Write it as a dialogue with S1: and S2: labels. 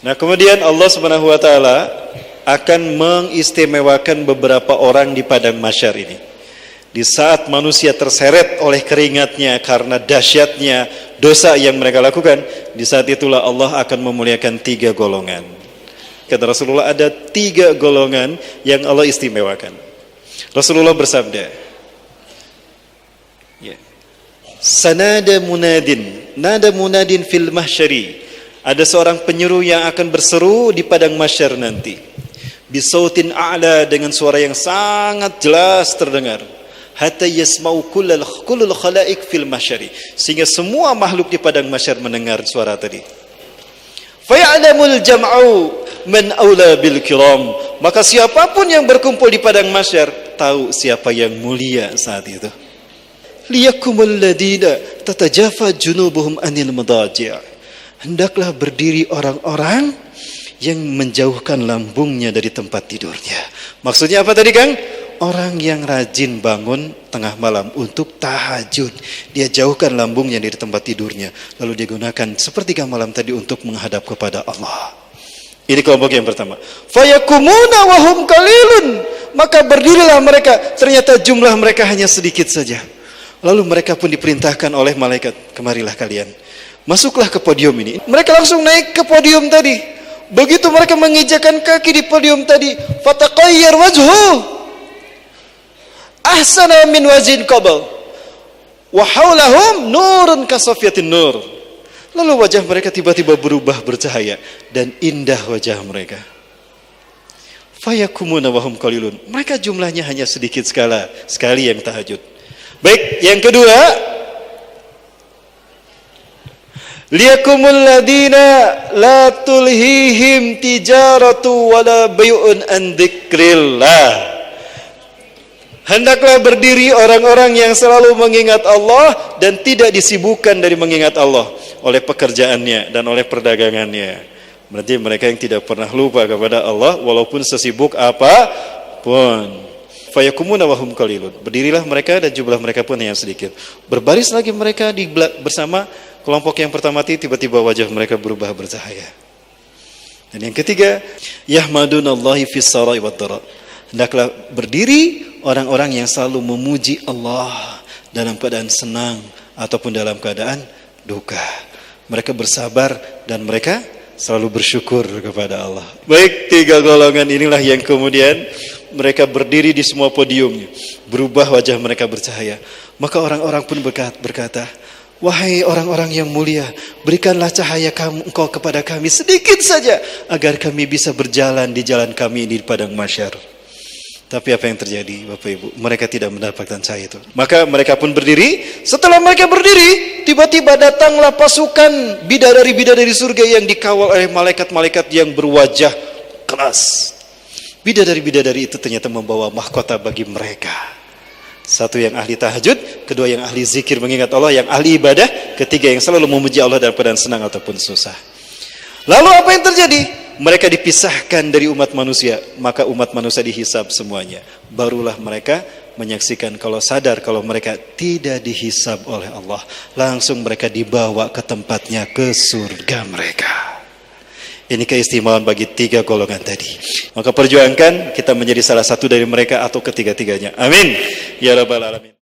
S1: Nah, kemudian Allah Subhanahu wa taala akan mengistimewakan beberapa orang di padang masyar ini. Di saat manusia terseret oleh keringatnya karena dahsyatnya dosa yang mereka lakukan, di saat itulah Allah akan memuliakan tiga golongan. Kata Rasulullah ada tiga golongan yang Allah istimewakan. Rasulullah bersabda, ya. Sanada munadin, nada munadin fil mahsyari. Ada seorang penyeru yang akan berseru di padang masyar nanti. Bisautin a'la dengan suara yang sangat jelas terdengar. Hatta yasma'u kullal kullul khalaik fil mahsyari sehingga semua makhluk di padang mahsyar mendengar suara tadi. Faya'lamul jam'u man aula bil kiram. Maka siapa pun yang berkumpul di padang mahsyar tahu siapa yang mulia saat itu. Liyakumul ladina tatajafa junubuhum anil madaji' hendaklah berdiri orang-orang yang menjauhkan lambungnya dari tempat tidurnya maksudnya apa tadi Kang orang yang rajin bangun tengah malam untuk tahajud. Dia jauhkan lambungnya dari tempat tidurnya. Lalu dia gunakan sepertiga malam tadi untuk menghadap kepada Allah. Ini kelompok yang pertama. Fayakumuna wahum kalilun. Maka berdirilah mereka. Ternyata jumlah mereka hanya sedikit saja. Lalu mereka pun diperintahkan oleh malaikat. Kemarilah kalian. Masuklah ke podium ini. Mereka langsung naik ke podium tadi. Begitu mereka mengijakan kaki di podium tadi. Fataqayyar wajhu ahsana min wajin qabl wa haulahum nurun kasafyatin nur lalu wajah mereka tiba-tiba berubah bercahaya dan indah wajah mereka fayakumuna wahum qalilun mereka jumlahnya hanya sedikit sekali sekali yang tahajud baik yang kedua liyakumul ladina la tulhihim tijaratu wala bay'un an dzikrillah Hendaklah berdiri orang-orang yang selalu mengingat Allah dan tidak disibukkan dari mengingat Allah oleh pekerjaannya dan oleh perdagangannya. Berarti mereka yang tidak pernah lupa kepada Allah walaupun sesibuk apa pun. Fayakumuna wahum qalilun. Berdirilah mereka dan jumlah mereka pun yang sedikit. Berbaris lagi mereka di bersama kelompok yang pertama tiba-tiba wajah mereka berubah bercahaya. Dan yang ketiga, yahmadunallahi fis sarai Hendaklah berdiri orang-orang yang selalu memuji Allah dalam keadaan senang ataupun dalam keadaan duka. Mereka bersabar dan mereka selalu bersyukur kepada Allah. Baik, tiga golongan inilah yang kemudian mereka berdiri di semua podiumnya. Berubah wajah mereka bercahaya. Maka orang-orang pun berkata, Wahai orang-orang yang mulia, berikanlah cahaya kamu engkau kepada kami sedikit saja agar kami bisa berjalan di jalan kami di padang masyar. Tapi apa yang terjadi Bapak Ibu? Mereka tidak mendapatkan cahaya itu. Maka mereka pun berdiri. Setelah mereka berdiri, tiba-tiba datanglah pasukan bidadari-bidadari surga yang dikawal oleh malaikat-malaikat yang berwajah keras. Bidadari-bidadari itu ternyata membawa mahkota bagi mereka. Satu yang ahli tahajud, kedua yang ahli zikir mengingat Allah, yang ahli ibadah, ketiga yang selalu memuji Allah dalam keadaan senang ataupun susah. Lalu apa yang terjadi? mereka dipisahkan dari umat manusia, maka umat manusia dihisab semuanya. Barulah mereka menyaksikan kalau sadar kalau mereka tidak dihisab oleh Allah, langsung mereka dibawa ke tempatnya ke surga mereka. Ini keistimewaan bagi tiga golongan tadi. Maka perjuangkan kita menjadi salah satu dari mereka atau ketiga-tiganya. Amin. Ya Rabbal Alamin.